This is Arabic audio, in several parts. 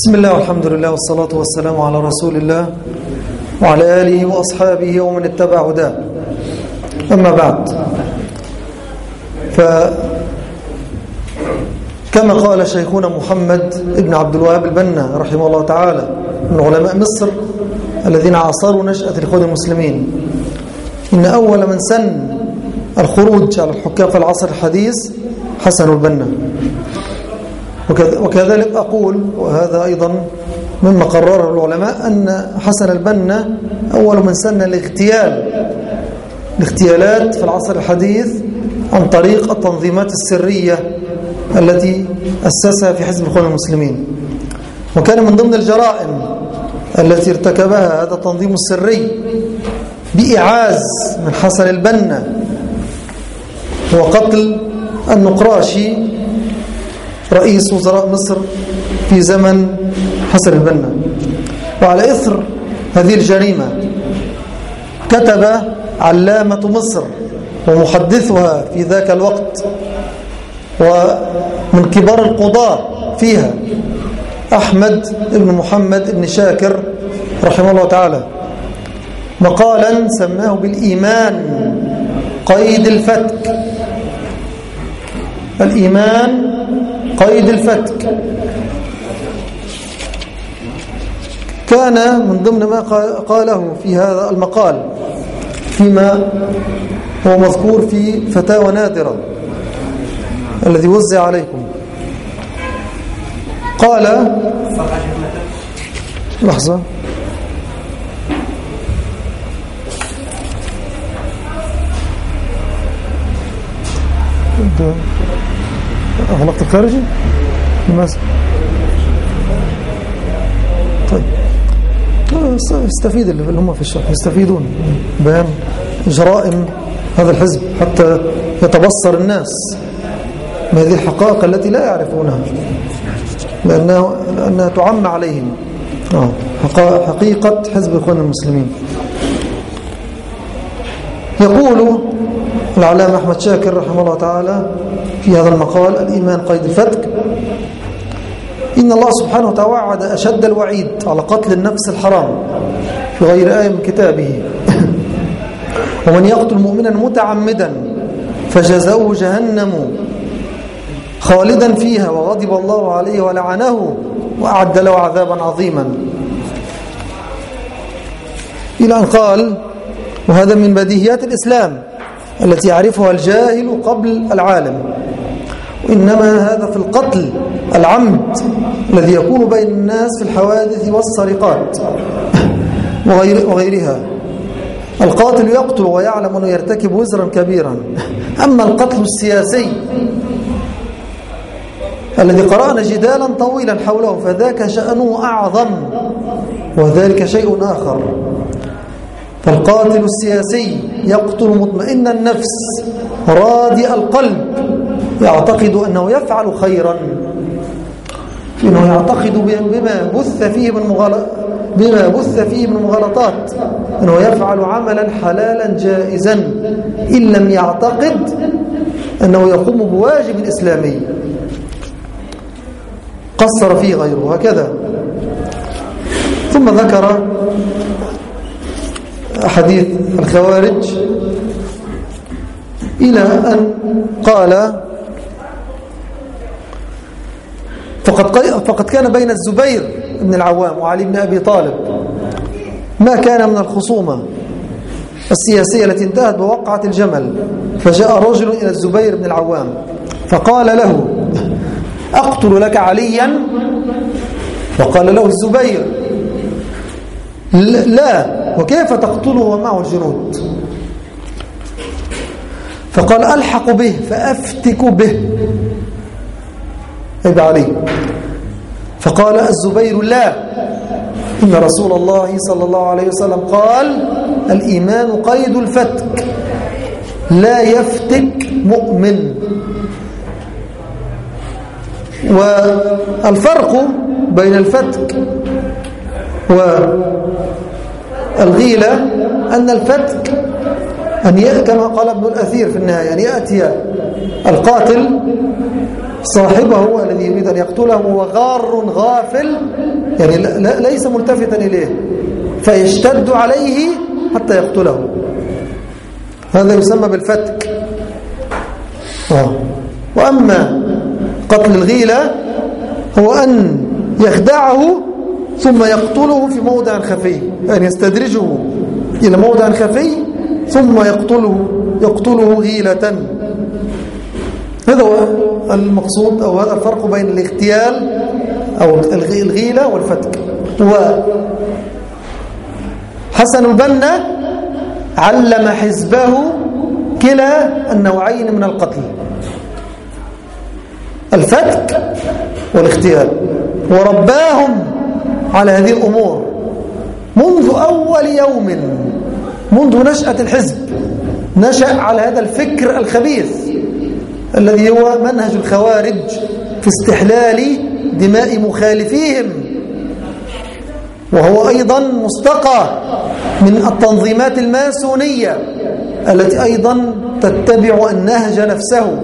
بسم الله والحمد لله والصلاة والسلام على رسول الله وعلى آله وأصحابه ومن اتبع هداه أما بعد فكما قال شيخنا محمد ابن عبد الوهاب البنا رحمه الله تعالى من علماء مصر الذين عاصروا نشأة الإخوان المسلمين إن أول من سن الخروج على الحكام في العصر الحديث حسن البنا وكذلك أقول وهذا أيضا مما قرره العلماء أن حسن البنا أول من سن الاغتيال. الاغتيالات في العصر الحديث عن طريق التنظيمات السرية التي أسسها في حزب الإخوان المسلمين. وكان من ضمن الجرائم التي ارتكبها هذا التنظيم السري بإعاز من حسن البنا هو قتل النقراشي رئيس وزراء مصر في زمن حسن البنا. وعلى إثر هذه الجريمة كتب علامة مصر ومحدثها في ذاك الوقت ومن كبار القضاة فيها أحمد بن محمد بن شاكر رحمه الله تعالى. مقالا سماه بالإيمان قيد الفتك. الإيمان قيد الفتك. كان من ضمن ما قاله في هذا المقال فيما هو مذكور في فتاوى نادرة الذي وزع عليكم. قال لحظة. أغلقت الخارجي طيب. يستفيد اللي هم في الشرح. يستفيدون. بيان. جرائم هذا الحزب حتى يتبصر الناس بهذه الحقائق التي لا يعرفونها. لأنها, لأنها تعم عليهم. حقيقة حزب إخوان المسلمين. يقول العلامة أحمد شاكر رحمه الله تعالى في هذا المقال الإيمان قيد الفتك. إن الله سبحانه وتعالى أشد الوعيد على قتل النفس الحرام في غير آية من كتابه. ومن يقتل مؤمنا متعمدا فجزاؤه جهنم خالدا فيها وغضب الله عليه ولعنه وأعد له عذابا عظيما. إلى أن قال وهذا من بديهيات الإسلام التي يعرفها الجاهل قبل العالم. وإنما هذا في القتل العمد الذي يكون بين الناس في الحوادث والسرقات وغير وغيرها. القاتل يقتل ويعلم أنه يرتكب وزرا كبيرا. أما القتل السياسي الذي قرأنا جدالا طويلا حوله فذاك شأنه أعظم وذلك شيء آخر. فالقاتل السياسي يقتل مطمئن النفس راضي القلب. يعتقد أنه يفعل خيرا إنه يعتقد بما بث فيه من مغالطات بما بث فيه من مغالطات أنه يفعل عملا حلالا جائزا إن لم يعتقد أنه يقوم بواجب إسلامي. قصر فيه غيره هكذا. ثم ذكر حديث الخوارج إلى أن قال فقد, فقد كان بين الزبير بن العوام وعلي بن أبي طالب. ما كان من الخصومة السياسية التي انتهت بوقعة الجمل فجاء رجل إلى الزبير بن العوام فقال له أقتل لك عليا؟ فقال له الزبير لا وكيف تقتله ومعه الجنود فقال ألحق به فأفتك به. ابن علي؟ فقال الزبير لا. إن رسول الله صلى الله عليه وسلم قال الإيمان قيد الفتك لا يفتك مؤمن. والفرق بين الفتك والغيلة أن الفتك أن كما قال ابن الأثير في النهاية أن يأتي القاتل صاحبه الذي يريد أن يقتله هو غار غافل يعني ليس ملتفتا إليه فيشتد عليه حتى يقتله. هذا يسمى بالفتك. آه. وأما قتل الغيلة هو أن يخدعه ثم يقتله في موضع خفي يعني يستدرجه إلى موضع خفي ثم يقتله يقتله غيلة. هذا هو المقصود أو هذا الفرق بين الاغتيال أو الغيلة والفتك. وحسن البنا علم حزبه كلا النوعين من القتل. الفتك والاغتيال. ورباهم على هذه الأمور. منذ أول يوم منذ نشأة الحزب نشأ على هذا الفكر الخبيث. الذي هو منهج الخوارج في استحلال دماء مخالفيهم. وهو أيضا مستقى من التنظيمات الماسونية التي أيضا تتبع النهج نفسه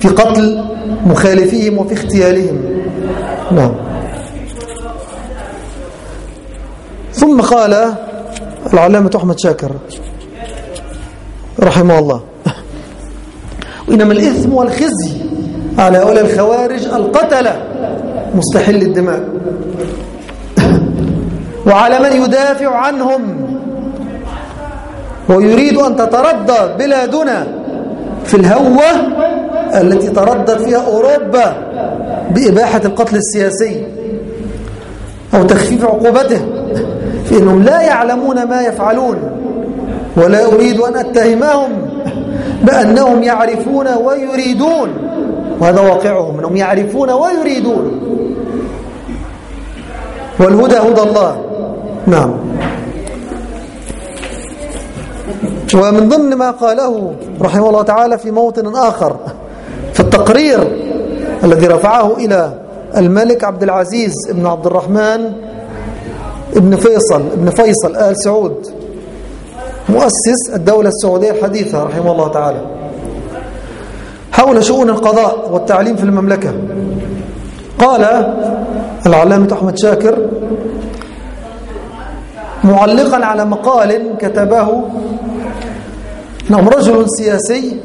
في قتل مخالفيهم وفي اغتيالهم. نعم. ثم قال العلامة أحمد شاكر رحمه الله وإنما الإثم والخزي. على هؤلاء الخوارج القتلة مستحل الدماء. وعلى من يدافع عنهم. ويريد أن تتردى بلادنا في الهوة التي تردد فيها أوروبا بإباحة القتل السياسي أو تخفيف عقوبته. في أنهم لا يعلمون ما يفعلون ولا أريد أن أتهمهم. بأنهم يعرفون ويريدون. وهذا واقعهم أنهم يعرفون ويريدون. والهدى هدى الله. نعم. ومن ضمن ما قاله رحمه الله تعالى في موطن آخر في التقرير الذي رفعه إلى الملك عبد العزيز بن عبد الرحمن ابن فيصل ابن فيصل آل سعود. مؤسس الدولة السعودية الحديثة رحمه الله تعالى. حول شؤون القضاء والتعليم في المملكة. قال العلامة أحمد شاكر معلقا على مقال كتبه نعم رجل سياسي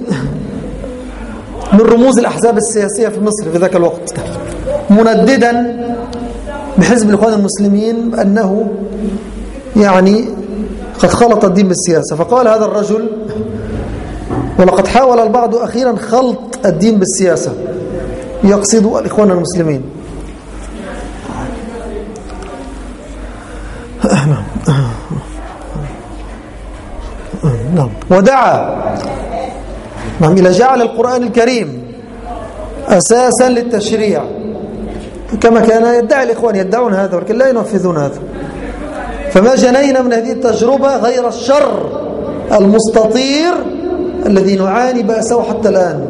من رموز الأحزاب السياسية في مصر في ذاك الوقت منددا بحزب الإخوان المسلمين أنه يعني قد خلط الدين بالسياسة. فقال هذا الرجل ولقد حاول البعض أخيرا خلط الدين بالسياسة. يقصد الإخوان المسلمين. نعم. ودعا. نعم إلى جعل القرآن الكريم أساسا للتشريع. كما كان يدعي الإخوان يدعون هذا ولكن لا ينفذون هذا. فما جنينا من هذه التجربة غير الشر المستطير الذي نعاني بأسه حتى الآن.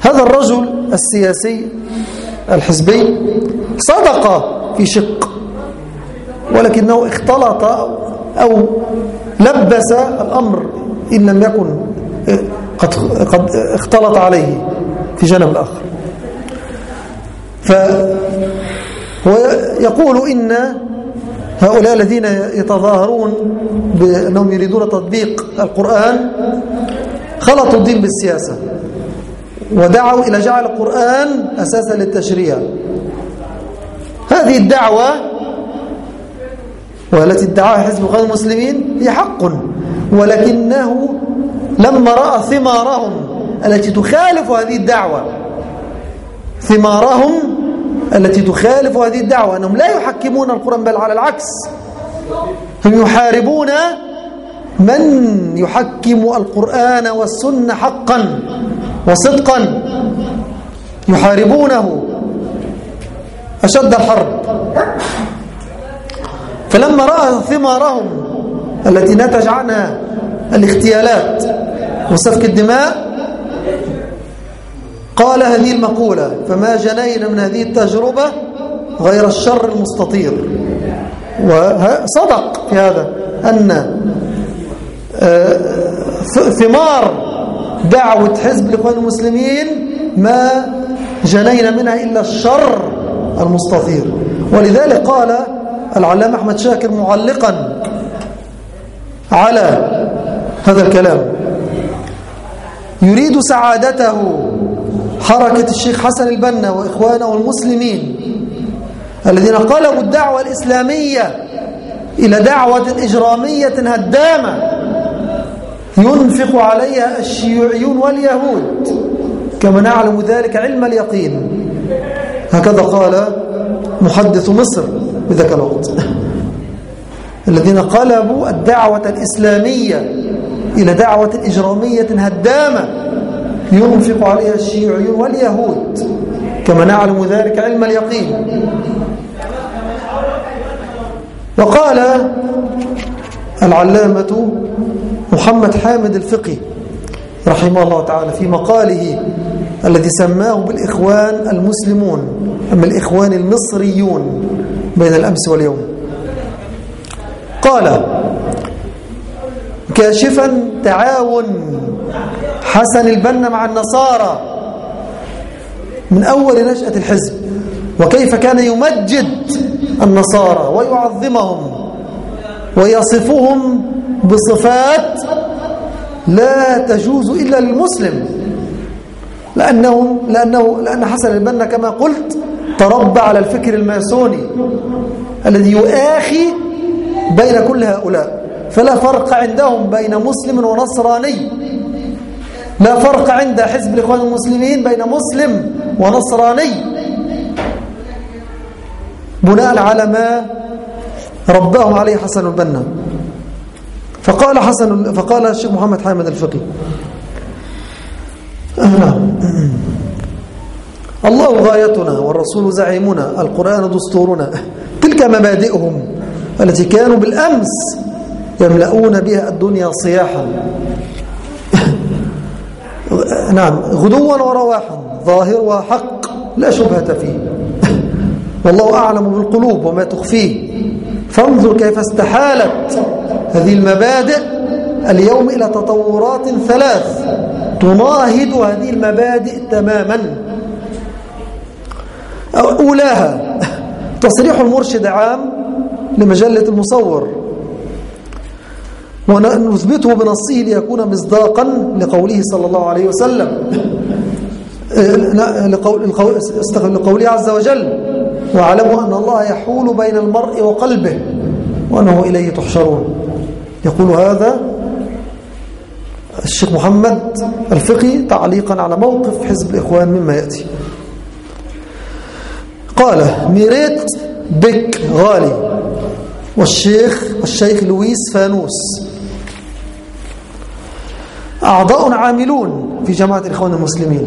هذا الرجل السياسي الحزبي صدق في شق ولكنه اختلط أو لبس الأمر إن لم يكن قد, قد اختلط عليه في جانب الآخر. فهو يقول إن هؤلاء الذين يتظاهرون بأنهم يريدون تطبيق القرآن خلطوا الدين بالسياسة ودعوا إلى جعل القرآن أساسا للتشريع. هذه الدعوة والتي ادعاها حزب القرآن المسلمين هي حق ولكنه لما رأى ثمارهم التي تخالف هذه الدعوة ثمارهم التي تخالف هذه الدعوة أنهم لا يحكمون القرآن بل على العكس. هم يحاربون من يحكم القرآن والسنة حقا وصدقا. يحاربونه. أشد الحرب. فلما رأى ثمارهم التي نتج عنها الاغتيالات وسفك الدماء قال هذه المقولة فما جنينا من هذه التجربة غير الشر المستطير. وصدق في هذا أن آه، ثمار دعوة حزب الإخوان المسلمين ما جنينا منها إلا الشر المستطير. ولذلك قال العلامة أحمد شاكر معلقا على هذا الكلام. يريد سعادته حركة الشيخ حسن البنا وإخوانه المسلمين الذين قلبوا الدعوة الإسلامية إلى دعوة إجرامية هدامة ينفق عليها الشيوعيون واليهود كما نعلم ذلك علم اليقين. هكذا قال محدث مصر بذاك الوقت. الذين قلبوا الدعوة الإسلامية إلى دعوة إجرامية هدامة ينفق عليها الشيوعيون واليهود. كما نعلم ذلك علم اليقين. وقال العلامة محمد حامد الفقي رحمه الله تعالى في مقاله الذي سماه بالإخوان المسلمون أما الإخوان المصريون بين الأمس واليوم. قال كاشفا تعاون حسن البنا مع النصارى من أول نشأة الحزب. وكيف كان يمجد النصارى ويعظمهم ويصفهم بصفات لا تجوز إلا للمسلم لأنه, لأنه لأن حسن البنا كما قلت تربى على الفكر الماسوني الذي يؤاخي بين كل هؤلاء. فلا فرق عندهم بين مسلم ونصراني. لا فرق عند حزب الإخوان المسلمين بين مسلم ونصراني. بناء على ما رباهم عليه حسن البنا. فقال حسن فقال الشيخ محمد حامد الفقي. نعم الله غايتنا والرسول زعيمنا القرآن دستورنا تلك مبادئهم التي كانوا بالأمس يملؤون بها الدنيا صياحا. نعم غدوا ورواحا ظاهر وحق لا شبهة فيه. والله أعلم بالقلوب وما تخفيه. فانظر كيف استحالت هذه المبادئ اليوم إلى تطورات ثلاث تناهض هذه المبادئ تماما. أولاها تصريح المرشد عام لمجلة المصور. ونثبته بنصه ليكون مصداقا لقوله صلى الله عليه وسلم. لقوله عز وجل واعلموا أن الله يحول بين المرء وقلبه وأنه إليه تحشرون. يقول هذا الشيخ محمد الفقي تعليقا على موقف حزب الإخوان مما يأتي. قال ميريت بك غالي والشيخ الشيخ لويس فانوس. أعضاء عاملون في جماعة الإخوان المسلمين.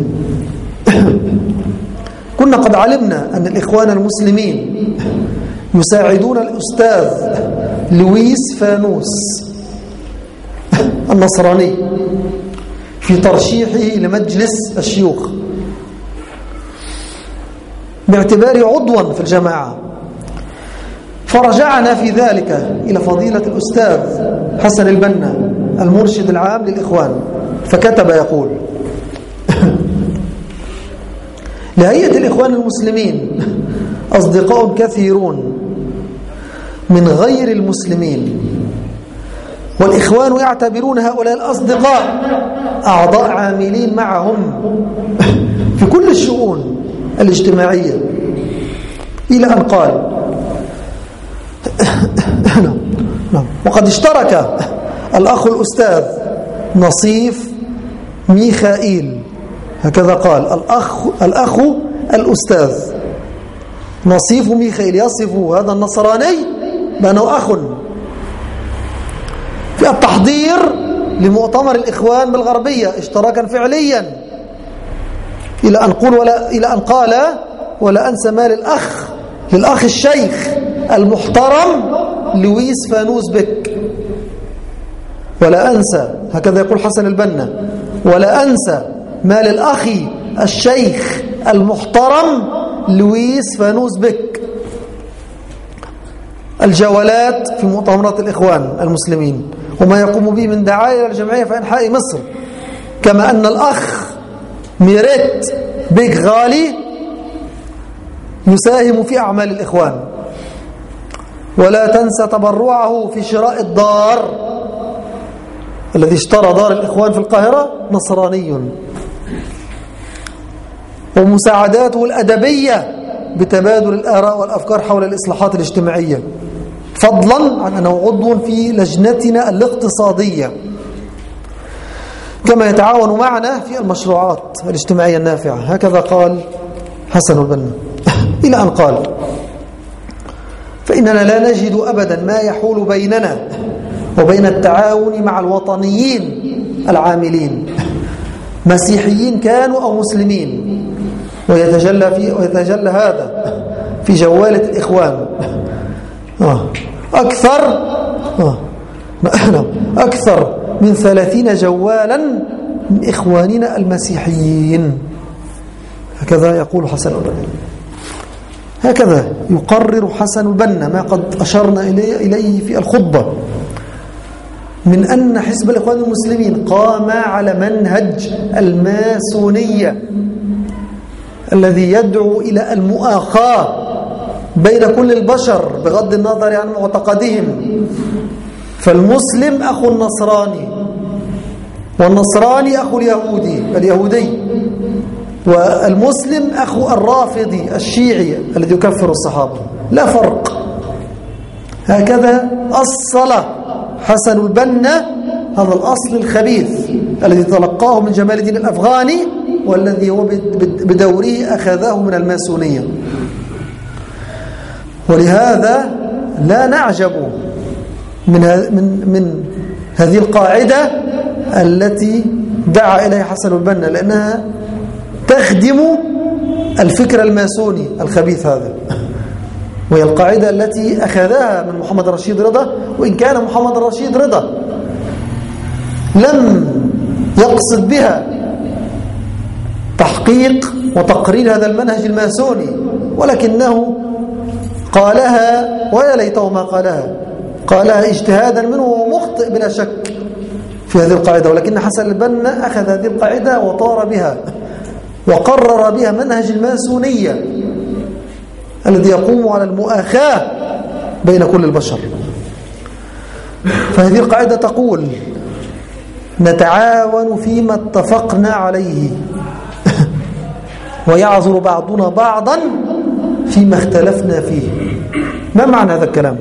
كنا قد علمنا أن الإخوان المسلمين يساعدون الأستاذ لويس فانوس النصراني في ترشيحه لمجلس الشيوخ. باعتباره عضوا في الجماعة. فرجعنا في ذلك إلى فضيلة الأستاذ حسن البنا. المرشد العام للإخوان فكتب يقول لهيئة الإخوان المسلمين أصدقاء كثيرون من غير المسلمين والإخوان يعتبرون هؤلاء الأصدقاء أعضاء عاملين معهم في كل الشؤون الاجتماعية إلى أن قال نعم. نعم. وقد اشترك الأخ الأستاذ نصيف ميخائيل. هكذا قال الأخ, الأخ الأستاذ نصيف ميخائيل. يصف هذا النصراني بأنه أخ. في التحضير لمؤتمر الإخوان بالغربية اشتراكا فعليا. إلى أن, قول ولا إلى أن قال ولا أنسى مال الأخ للأخ الشيخ المحترم لويس فانوس بك ولا أنسى هكذا يقول حسن البنا ولا أنسى مال الأخ الشيخ المحترم لويس فانوس بك. الجولات في مؤتمرات الإخوان المسلمين وما يقوم به من دعاية للجمعية في أنحاء مصر. كما أن الأخ ميريت بيك غالي يساهم في أعمال الإخوان. ولا تنسى تبرعه في شراء الدار. الذي اشترى دار الإخوان في القاهرة نصراني. ومساعداته الأدبية بتبادل الآراء والأفكار حول الإصلاحات الاجتماعية. فضلا عن أنه عضو في لجنتنا الاقتصادية. كما يتعاون معنا في المشروعات الاجتماعية النافعة. هكذا قال حسن البنا. إلى أن قال فإننا لا نجد أبدا ما يحول بيننا وبين التعاون مع الوطنيين العاملين. مسيحيين كانوا أو مسلمين. ويتجلى, في ويتجلى هذا في جوالة الإخوان. آه. أكثر آه. أكثر من ثلاثين جوالا من إخواننا المسيحيين. هكذا يقول حسن البنا. هكذا يقرر حسن البنا ما قد أشرنا إليه في الخطبة. من أن حزب الإخوان المسلمين قام على منهج الماسونية الذي يدعو إلى المؤاخاة بين كل البشر بغض النظر عن معتقدهم. فالمسلم أخو النصراني والنصراني أخو اليهودي اليهودي. والمسلم أخو الرافضي الشيعي الذي يكفر الصحابة. لا فرق. هكذا أصل حسن البنا هذا الأصل الخبيث الذي تلقاه من جمال الدين الأفغاني والذي هو بدوره أخذه من الماسونية. ولهذا لا نعجب من من من هذه القاعدة التي دعا إليها حسن البنا لأنها تخدم الفكر الماسوني الخبيث هذا. وهي القاعدة التي أخذها من محمد رشيد رضا وإن كان محمد رشيد رضا لم يقصد بها تحقيق وتقرير هذا المنهج الماسوني ولكنه قالها ويا ليته ما قالها قالها اجتهادا منه وهو مخطئ بلا شك في هذه القاعدة ولكن حسن البنا أخذ هذه القاعدة وطار بها وقرر بها منهج الماسونية. الذي يقوم على المؤاخاة بين كل البشر. فهذه القاعدة تقول نتعاون فيما اتفقنا عليه. ويعذر بعضنا بعضا فيما اختلفنا فيه. ما معنى هذا الكلام؟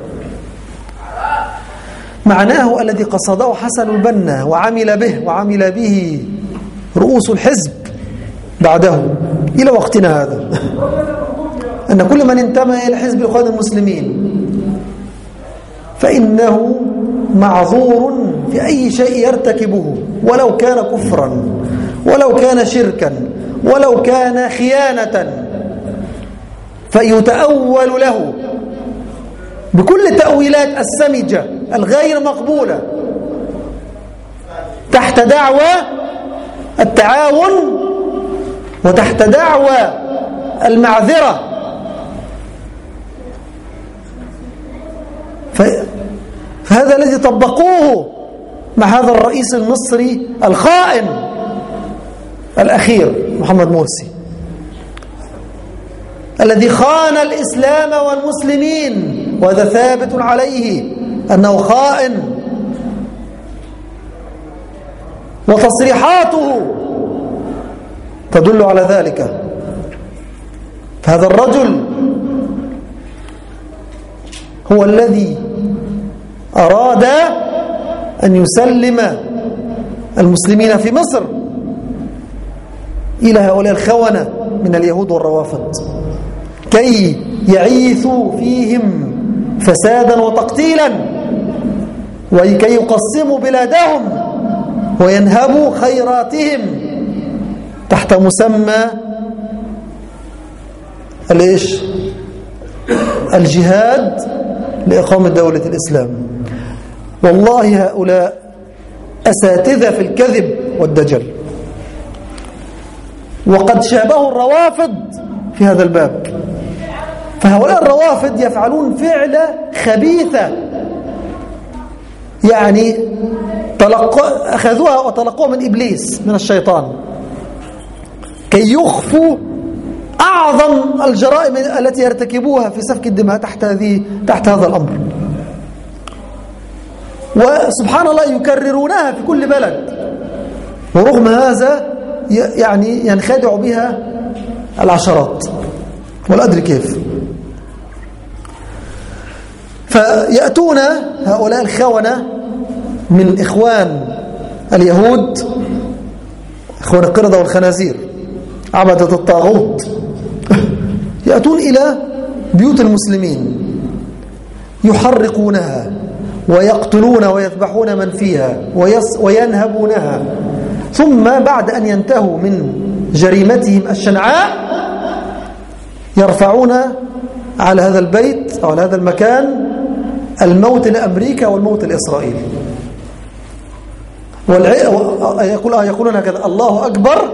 معناه الذي قصده حسن البنا وعمل به وعمل به رؤوس الحزب بعده. إلى وقتنا هذا. أن كل من انتمى إلى حزب الإخوان المسلمين فإنه معذور في أي شيء يرتكبه ولو كان كفرا ولو كان شركا ولو كان خيانة فيتأول له بكل التأويلات السمجة الغير مقبولة تحت دعوى التعاون وتحت دعوى المعذرة. الذي طبقوه مع هذا الرئيس المصري الخائن الأخير محمد مرسي الذي خان الإسلام والمسلمين وهذا ثابت عليه أنه خائن وتصريحاته تدل على ذلك. فهذا الرجل هو الذي أراد أن يسلم المسلمين في مصر إلى هؤلاء الخونة من اليهود والروافض. كي يعيثوا فيهم فسادا وتقتيلا وكي يقسموا بلادهم وينهبوا خيراتهم تحت مسمى الإيش؟ الجهاد لإقامة دولة الإسلام. والله هؤلاء أساتذة في الكذب والدجل. وقد شابهوا الروافض في هذا الباب. فهؤلاء الروافض يفعلون فعلة خبيثة. يعني تلقى أخذوها وتلقوها من إبليس من الشيطان. كي يخفوا أعظم الجرائم التي يرتكبوها في سفك الدماء تحت هذه تحت هذا الأمر. وسبحان الله يكررونها في كل بلد. ورغم هذا يعني ينخدع بها العشرات. ولا أدري كيف. فيأتون هؤلاء الخونة من إخوان اليهود إخوان القردة والخنازير عبدة الطاغوت. يأتون إلى بيوت المسلمين يحرقونها. ويقتلون ويذبحون من فيها وينهبونها. ثم بعد أن ينتهوا من جريمتهم الشنعاء يرفعون على هذا البيت أو على هذا المكان الموت لأمريكا والموت لإسرائيل. يقول آه يقولون هكذا الله أكبر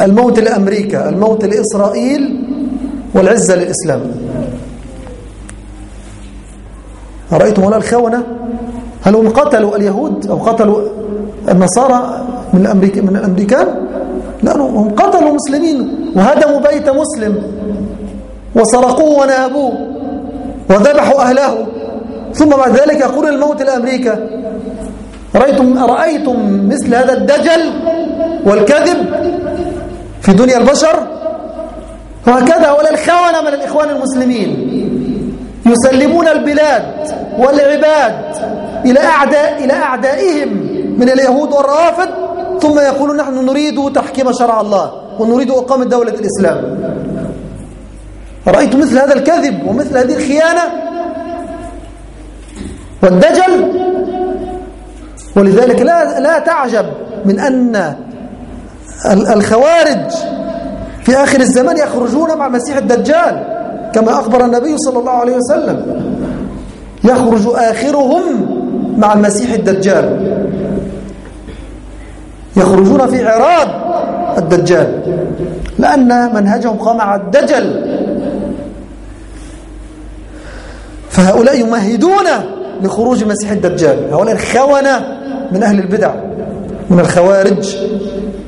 الموت لأمريكا الموت لإسرائيل والعزة للإسلام. رأيتم هؤلاء الخونة؟ هل هم قتلوا اليهود أو قتلوا النصارى من الأمريك من الأمريكان؟ لا هم قتلوا مسلمين وهدموا بيت مسلم وسرقوه ونهبوه وذبحوا أهله. ثم بعد ذلك يقول الموت لأمريكا. رأيتم, رأيتم مثل هذا الدجل والكذب في دنيا البشر؟ وهكذا هؤلاء الخونة من الإخوان المسلمين. يسلمون البلاد والعباد إلى أعداء إلى أعدائهم من اليهود والروافد ثم يقولون نحن نريد تحكيم شرع الله ونريد إقامة دولة الإسلام. رأيت مثل هذا الكذب ومثل هذه الخيانة؟ والدجل؟ ولذلك لا لا تعجب من أن الخوارج في آخر الزمان يخرجون مع مسيح الدجال. كما أخبر النبي صلى الله عليه وسلم. يخرج آخرهم مع المسيح الدجال. يخرجون في عراض الدجال. لأن منهجهم قام على الدجل. فهؤلاء يمهدون لخروج مسيح الدجال. هؤلاء الخونة من أهل البدع من الخوارج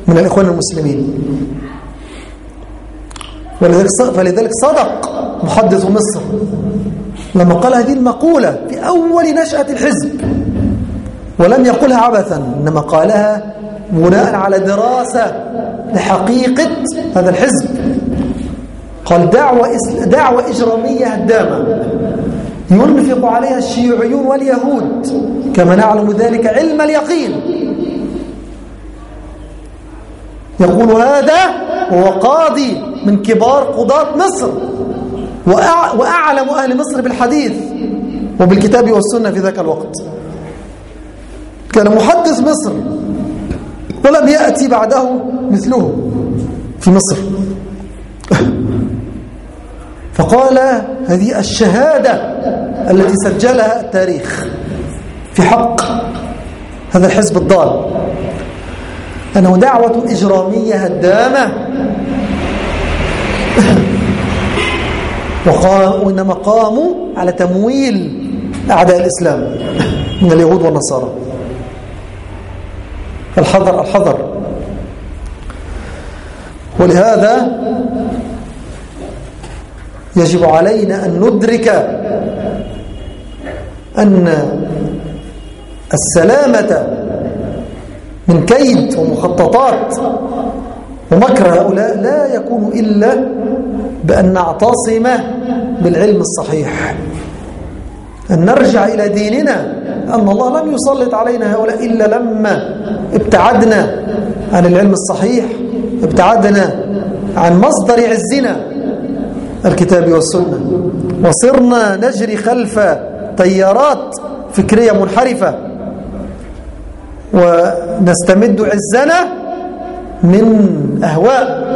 من الإخوان المسلمين. ولذلك فلذلك صدق. محدث مصر لما قال هذه المقولة في أول نشأة الحزب ولم يقلها عبثا إنما قالها بناء على دراسة لحقيقة هذا الحزب. قال دعوة, دعوة إجرامية هدامة ينفق عليها الشيوعيون واليهود كما نعلم ذلك علم اليقين. يقول هذا هو قاضي من كبار قضاة مصر. وأعلم أهل مصر بالحديث وبالكتاب والسنة في ذاك الوقت. كان محدث مصر ولم يأتي بعده مثله في مصر. فقال هذه الشهادة التي سجلها التاريخ في حق هذا الحزب الضال. أنه دعوة إجرامية هدامة. وإنما قاموا على تمويل أعداء الإسلام من اليهود والنصارى. الحذر الحذر. ولهذا يجب علينا أن ندرك أن السلامة من كيد ومخططات ومكر هؤلاء لا يكون إلا بأن نعتصم بالعلم الصحيح. أن نرجع إلى ديننا. أن الله لم يسلط علينا هؤلاء إلا لما ابتعدنا عن العلم الصحيح ابتعدنا عن مصدر عزنا الكتاب والسنة. وصرنا نجري خلف تيارات فكرية منحرفة. ونستمد عزنا من أهواء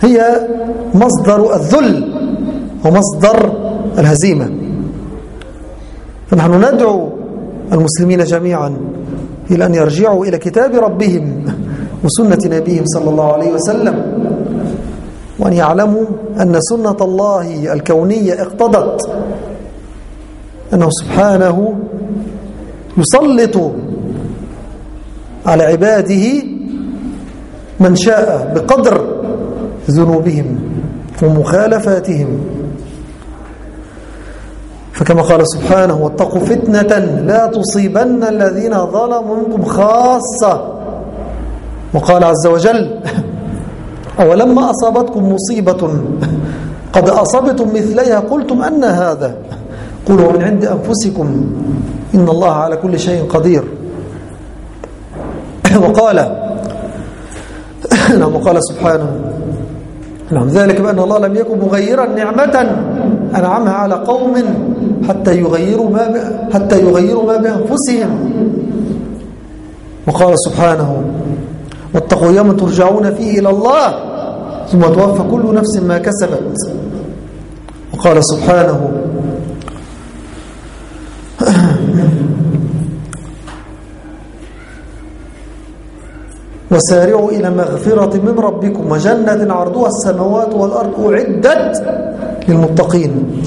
هي مصدر الذل ومصدر الهزيمة. فنحن ندعو المسلمين جميعا إلى أن يرجعوا إلى كتاب ربهم وسنة نبيهم صلى الله عليه وسلم وأن يعلموا أن سنة الله الكونية اقتضت أنه سبحانه يسلط على عباده من شاء بقدر ذنوبهم ومخالفاتهم. فكما قال سبحانه واتقوا فتنة لا تصيبن الذين ظلموا منكم خاصة. وقال عز وجل أولما أصابتكم مصيبة قد أصبتم مثليها قلتم أن هذا. قلوا من عند أنفسكم إن الله على كل شيء قدير. وقال نعم وقال سبحانه نعم. ذلك بأن الله لم يكن مغيرا نعمة أنعمها على قوم حتى يغيروا ما حتى يغيروا ما بأنفسهم. وقال سبحانه واتقوا يوما ترجعون فيه إلى الله ثم توفى كل نفس ما كسبت. وقال سبحانه وسارعوا إلى مغفرة من ربكم وجنة عرضها السماوات والأرض أعدت للمتقين.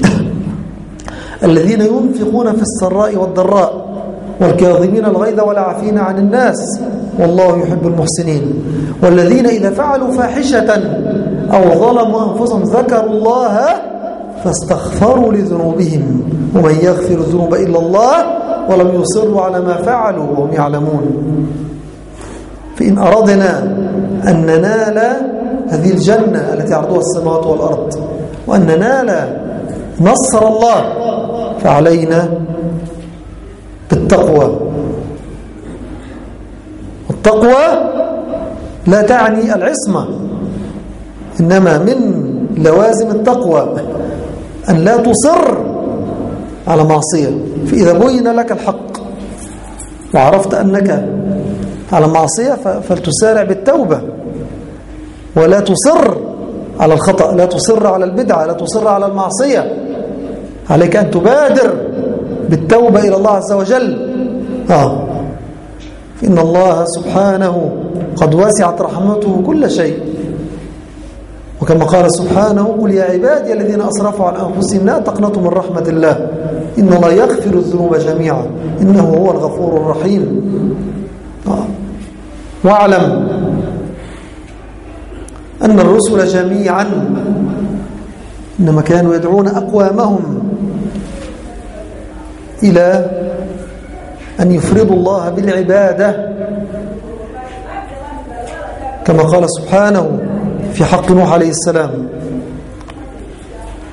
الذين ينفقون في السراء والضراء والكاظمين الغيظ والعافين عن الناس والله يحب المحسنين. والذين إذا فعلوا فاحشة أو ظلموا أنفسهم ذكروا الله فاستغفروا لذنوبهم. ومن يغفر الذنوب إلا الله ولم يصروا على ما فعلوا وهم يعلمون. فإن أردنا أن ننال هذه الجنة التي عرضها السماوات والأرض وأن ننال نصر الله فعلينا بالتقوى. التقوى لا تعني العصمة إنما من لوازم التقوى أن لا تصر على معصية فإذا بين لك الحق وعرفت أنك على معصية فلتسارع بالتوبة. ولا تصر على الخطأ لا تصر على البدعة لا تصر على المعصية. عليك أن تبادر بالتوبة إلى الله عز وجل. آه. إن الله سبحانه قد وسعت رحمته كل شيء. وكما قال سبحانه قل يا عبادي الذين أسرفوا على أنفسهم لا تقنطوا من رحمة الله. إن الله يغفر الذنوب جميعا. إنه هو الغفور الرحيم. آه. واعلم أن الرسل جميعا إنما كانوا يدعون أقوامهم إلى أن يفرضوا الله بالعبادة كما قال سبحانه في حق نوح عليه السلام.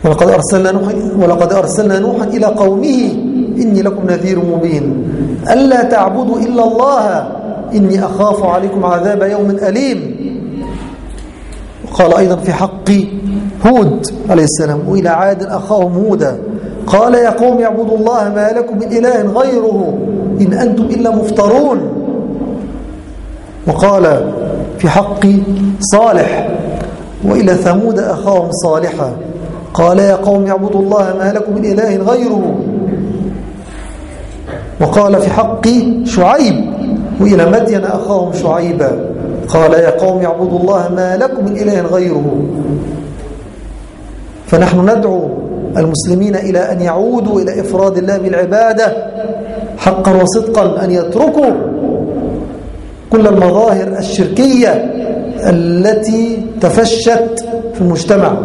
ولقد أرسلنا نوحا, ولقد أرسلنا نوحا إلى قومه إني لكم نذير مبين. ألا تعبدوا إلا الله إني أخاف عليكم عذاب يوم أليم. قال أيضا في حق هود عليه السلام وإلى عاد أخاهم هودا. قال يا قوم اعبدوا الله ما لكم من إله غيره إن أنتم إلا مفترون. وقال في حق صالح وإلى ثمود أخاهم صالحا. قال يا قوم اعبدوا الله ما لكم من إله غيره. وقال في حق شعيب وإلى مدين أخاهم شعيبا. قال يا قوم اعبدوا الله ما لكم من إله غيره. فنحن ندعو المسلمين إلى أن يعودوا إلى إفراد الله بالعبادة حقا وصدقا أن يتركوا كل المظاهر الشركية التي تفشت في المجتمع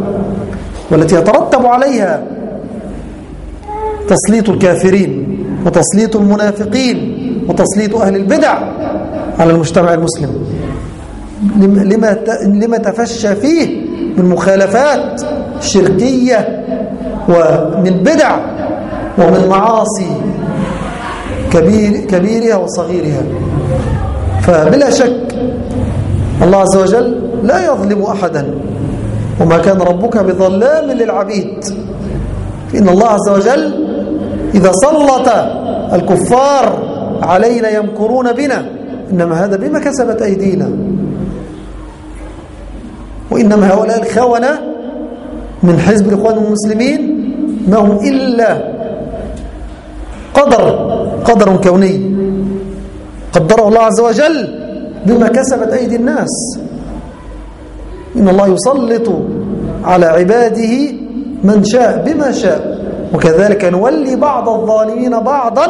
والتي يترتب عليها تسليط الكافرين وتسليط المنافقين. وتسليط أهل البدع على المجتمع المسلم. لما لما تفشى فيه من مخالفات شركية ومن بدع ومن معاصي كبير كبيرها وصغيرها. فبلا شك الله عز وجل لا يظلم أحدا. وما كان ربك بظلام للعبيد. إن الله عز وجل إذا سلط الكفار علينا يمكرون بنا. إنما هذا بما كسبت أيدينا. وإنما هؤلاء الخونة من حزب الإخوان المسلمين ما هم إلا قدر قدر كوني. قدره الله عز وجل بما كسبت أيدي الناس. إن الله يسلط على عباده من شاء بما شاء. وكذلك نولي بعض الظالمين بعضا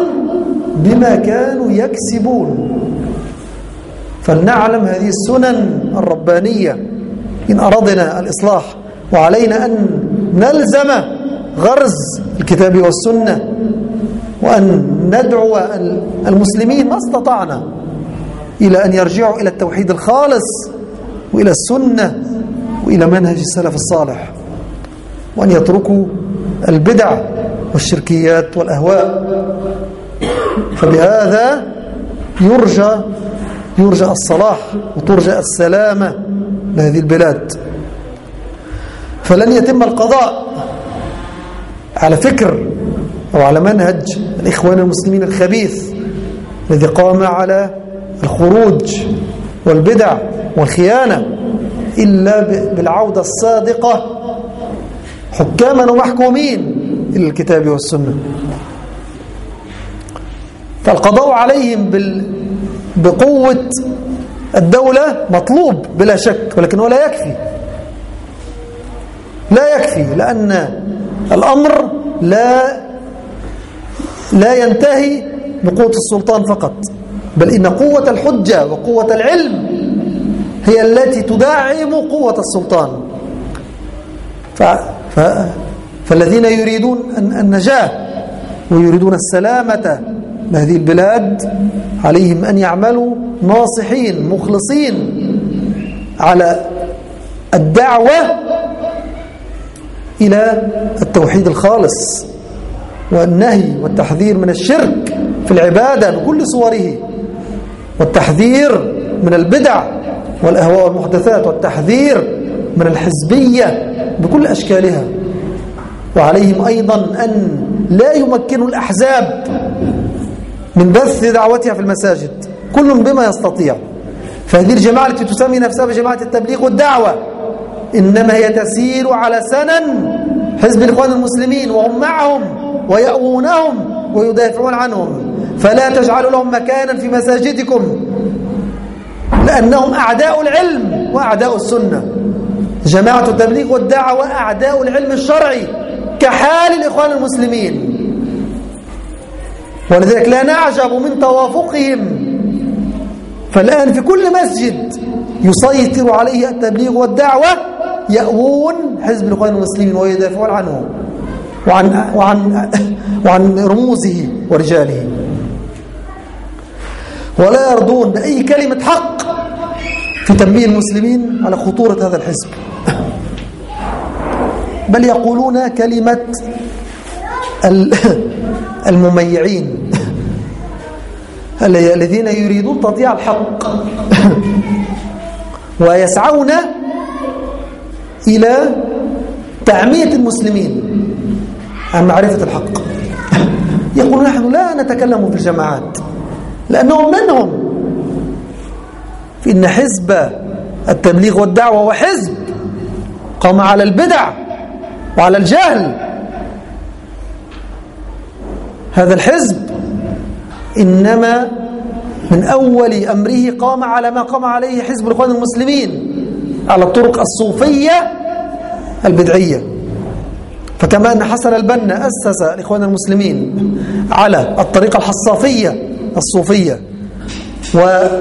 بما كانوا يكسبون. فلنعلم هذه السنن الربانية. إن أردنا الإصلاح وعلينا أن نلزم غرز الكتاب والسنة وأن ندعو المسلمين ما استطعنا إلى أن يرجعوا إلى التوحيد الخالص وإلى السنة وإلى منهج السلف الصالح. وأن يتركوا البدع والشركيات والأهواء. فبهذا يرجى يرجى الصلاح وترجى السلامة لهذه البلاد. فلن يتم القضاء على فكر أو على منهج الإخوان المسلمين الخبيث الذي قام على الخروج والبدع والخيانة إلا بالعودة الصادقة حكاما ومحكومين إلى الكتاب والسنة. فالقضاء عليهم بقوة الدولة مطلوب بلا شك ولكنه لا يكفي. لا يكفي لأن الأمر لا لا ينتهي بقوة السلطان فقط بل إن قوة الحجة وقوة العلم هي التي تدعم قوة السلطان. ف... ف... فالذين يريدون النجاة ويريدون السلامة لهذه البلاد عليهم أن يعملوا ناصحين مخلصين على الدعوة إلى التوحيد الخالص والنهي والتحذير من الشرك في العبادة بكل صوره والتحذير من البدع والأهواء والمحدثات والتحذير من الحزبية بكل أشكالها. وعليهم أيضا أن لا يمكنوا الأحزاب من بث دعوتها في المساجد. كل بما يستطيع. فهذه الجماعة التي تسمي نفسها بجماعة التبليغ والدعوة إنما هي تسير على سنن حزب الإخوان المسلمين وهم معهم ويأوونهم ويدافعون عنهم. فلا تجعلوا لهم مكانا في مساجدكم لأنهم أعداء العلم وأعداء السنة. جماعة التبليغ والدعوة أعداء العلم الشرعي كحال الإخوان المسلمين. ولذلك لا نعجب من توافقهم. فالآن في كل مسجد يسيطر عليه التبليغ والدعوة يأوون حزب الإخوان المسلمين ويدافعون عنه وعن, وعن, وعن رموزه ورجاله. ولا يرضون بأي كلمة حق في تنبيه المسلمين على خطورة هذا الحزب. بل يقولون كلمة المميعين. الذين يريدون تضييع الحق. ويسعون إلى تعمية المسلمين. عن معرفة الحق؟ يقول نحن لا نتكلم في الجماعات لأنهم منهم إن حزب التبليغ والدعوة وحزب قام على البدع وعلى الجهل. هذا الحزب إنما من أول أمره قام على ما قام عليه حزب الإخوان المسلمين على الطرق الصوفية البدعية. فكما أن حسن البنا أسس الإخوان المسلمين على الطريقة الحصافية الصوفية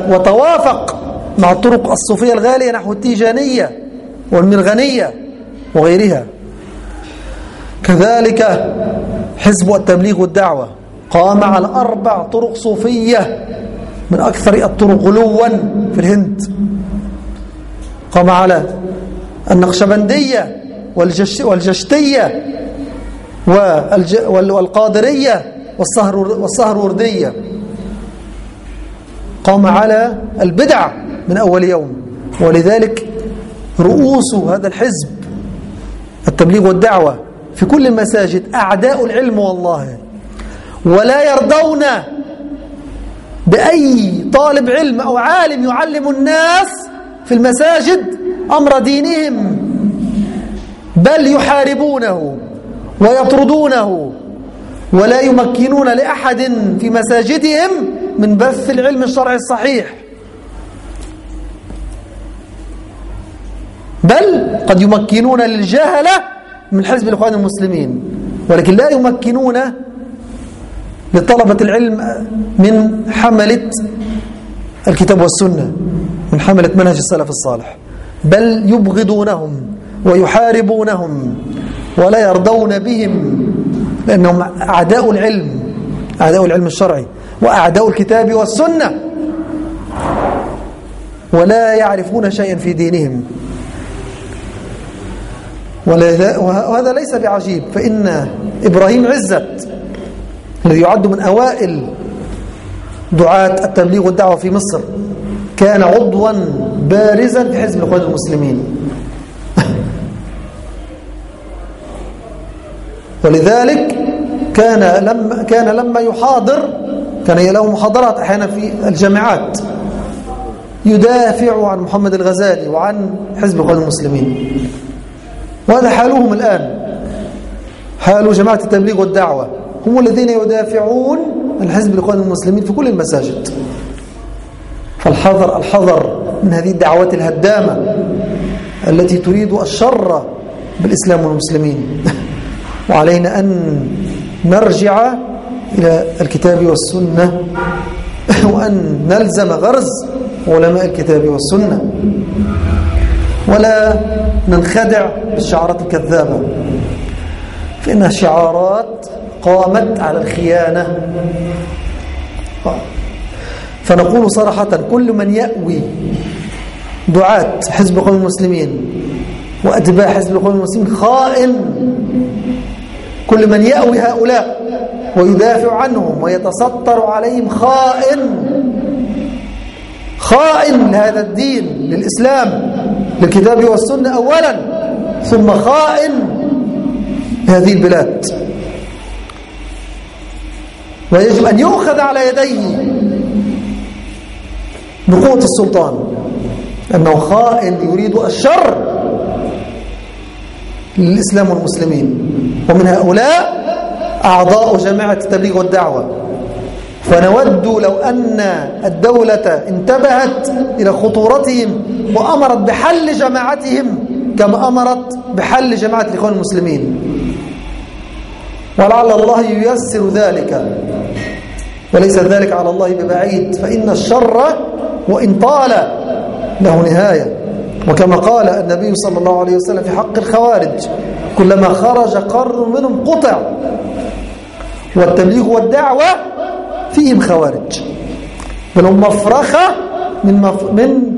وتوافق مع الطرق الصوفية الغالية نحو التيجانية والمرغنية وغيرها. كذلك حزب التبليغ والدعوة. قام على أربع طرق صوفية من أكثر الطرق غلوا في الهند. قام على النقشبندية والجشتية والقادرية والسهر والسهر وردية قام على البدع من أول يوم ولذلك رؤوس هذا الحزب التبليغ والدعوة في كل المساجد أعداء العلم والله. ولا يرضون بأي طالب علم أو عالم يعلم الناس في المساجد أمر دينهم بل يحاربونه ويطردونه ولا يمكنون لأحد في مساجدهم من بث العلم الشرعي الصحيح. بل قد يمكنون للجهلة من حزب الإخوان المسلمين ولكن لا يمكنون لطلبة العلم من حملة الكتاب والسنة من حملة منهج السلف الصالح. بل يبغضونهم ويحاربونهم ولا يرضون بهم لأنهم أعداء العلم أعداء العلم الشرعي وأعداء الكتاب والسنة. ولا يعرفون شيئا في دينهم. وهذا ليس بعجيب فإن إبراهيم عزت الذي يعد من أوائل دعاة التبليغ والدعوة في مصر كان عضوا بارزا في حزب الإخوان المسلمين. ولذلك كان لما كان لما يحاضر كان له محاضرات أحيانا في الجامعات يدافع عن محمد الغزالي وعن حزب الإخوان المسلمين. وهذا حالهم الآن حال جماعة التبليغ والدعوة. هم الذين يدافعون عن حزب الإخوان المسلمين في كل المساجد. فالحذر الحذر من هذه الدعوات الهدامة التي تريد الشر بالإسلام والمسلمين. وعلينا أن نرجع إلى الكتاب والسنة. وأن نلزم غرز علماء الكتاب والسنة. ولا ننخدع بالشعارات الكذابة. فإنها شعارات قامت على الخيانة. فنقول صراحة كل من يأوي دعاة حزب القوم المسلمين وأتباع حزب القوم المسلمين خائن كل من يأوي هؤلاء ويدافع عنهم ويتستر عليهم خائن. خائن لهذا الدين للإسلام للكتاب والسنة أولا ثم خائن لهذه البلاد. ويجب أن يؤخذ على يديه بقوة السلطان. أنه خائن يريد الشر للإسلام والمسلمين. ومن هؤلاء أعضاء جماعة التبليغ والدعوة. فنود لو أن الدولة انتبهت إلى خطورتهم وأمرت بحل جماعتهم كما أمرت بحل جماعة الإخوان المسلمين. ولعل الله ييسر ذلك. وليس ذلك على الله ببعيد. فإن الشر وإن طال له نهاية. وكما قال النبي صلى الله عليه وسلم في حق الخوارج كلما خرج قرن منهم قطع. والتبليغ والدعوة فيهم خوارج. بل هم مفرخة من. من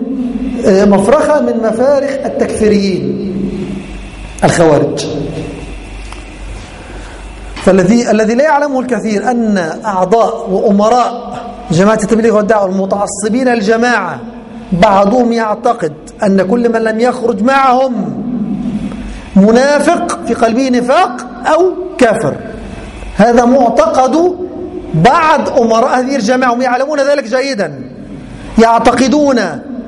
آه، مفرخة من مفارخ التكفيريين الخوارج. فالذي الذي لا يعلمه الكثير أن أعضاء وأمراء جماعة التبليغ والدعوة المتعصبين الجماعة بعضهم يعتقد أن كل من لم يخرج معهم منافق في قلبه نفاق أو كافر. هذا معتقد بعض أمراء هذه الجماعة هم يعلمون ذلك جيدا. يعتقدون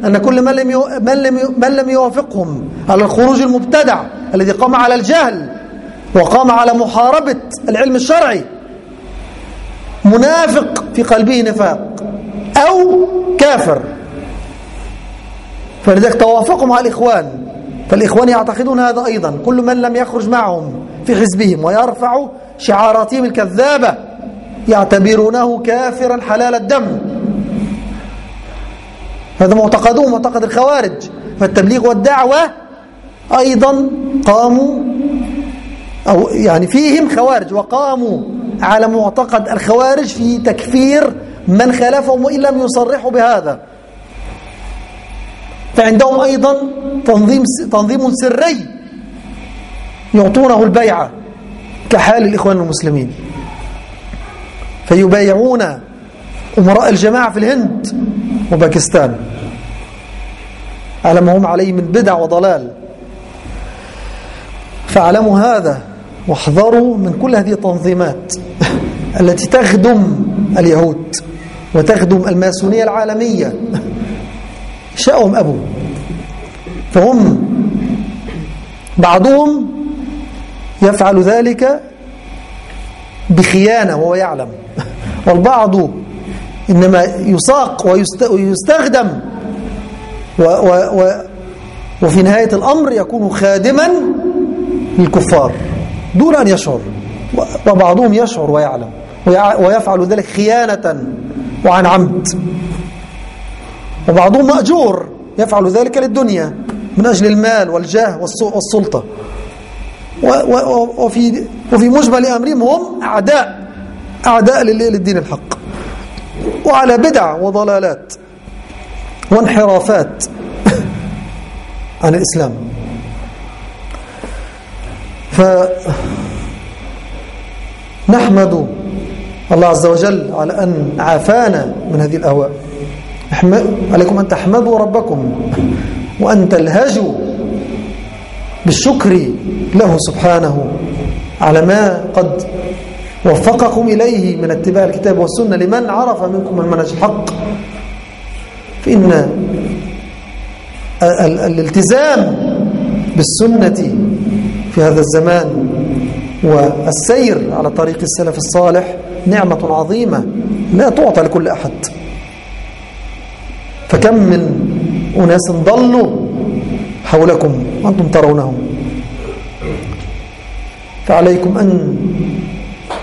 أن كل من لم من لم من لم يوافقهم على الخروج المبتدع الذي قام على الجهل وقام على محاربة العلم الشرعي. منافق في قلبه نفاق أو كافر. فلذلك توافقهم مع الإخوان. فالإخوان يعتقدون هذا أيضا. كل من لم يخرج معهم في حزبهم ويرفع شعاراتهم الكذابة يعتبرونه كافرا حلال الدم. هذا معتقدهم معتقد الخوارج. فالتبليغ والدعوة أيضا قاموا أو يعني فيهم خوارج وقاموا على معتقد الخوارج في تكفير من خالفهم وإن لم يصرحوا بهذا. فعندهم أيضا تنظيم تنظيم سري يعطونه البيعة كحال الإخوان المسلمين. فيبايعون أمراء الجماعة في الهند وباكستان. على ما هم عليه من بدع وضلال. فاعلموا هذا. واحذروا من كل هذه التنظيمات التي تخدم اليهود وتخدم الماسونية العالمية. شاءهم أبو. فهم بعضهم يفعل ذلك بخيانة وهو يعلم. والبعض إنما يساق ويستخدم و و و وفي نهاية الأمر يكون خادما للكفار. دون أن يشعر. وبعضهم يشعر ويعلم. ويفعل ذلك خيانة وعن عمد. وبعضهم مأجور. يفعل ذلك للدنيا من أجل المال والجاه والسلطة. وفي, وفي مجمل أمرهم هم أعداء. أعداء للدين الحق. وعلى بدع وضلالات وانحرافات. عن الإسلام. فنحمد الله عز وجل على أن عافانا من هذه الأهواء. عليكم أن تحمدوا ربكم وأن تلهجوا بالشكر له سبحانه على ما قد وفقكم إليه من اتباع الكتاب والسنة لمن عرف منكم المنهج الحق. فإن الالتزام بالسنة في هذا الزمان. والسير على طريق السلف الصالح نعمة عظيمة لا تعطى لكل أحد. فكم من أناس ضلوا حولكم وأنتم ترونهم. فعليكم أن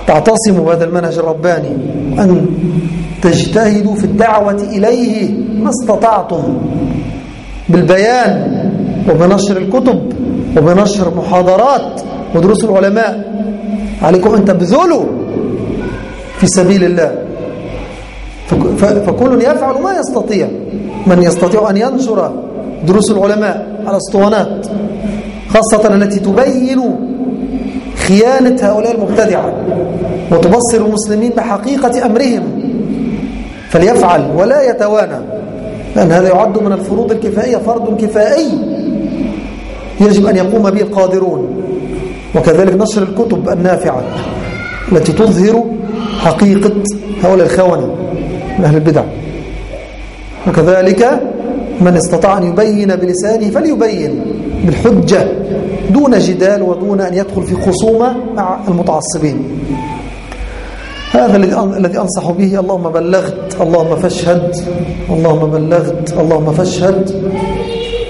تعتصموا بهذا المنهج الرباني وأن تجتهدوا في الدعوة إليه ما استطعتم بالبيان وبنشر الكتب. وبنشر محاضرات ودروس العلماء. عليكم أن تبذلوا في سبيل الله. فكل يفعل ما يستطيع. من يستطيع أن ينشر دروس العلماء على اسطوانات خاصة التي تبين خيانة هؤلاء المبتدعة وتبصر المسلمين بحقيقة أمرهم. فليفعل ولا يتوانى لأن هذا يعد من الفروض الكفائية فرض كفائي. يجب أن يقوم به القادرون. وكذلك نشر الكتب النافعة التي تظهر حقيقة هؤلاء الخونة من أهل البدع. وكذلك من استطاع أن يبين بلسانه فليبين بالحجة دون جدال ودون أن يدخل في خصومة مع المتعصبين. هذا الذي أنصح به اللهم بلغت اللهم فاشهد اللهم بلغت اللهم فاشهد.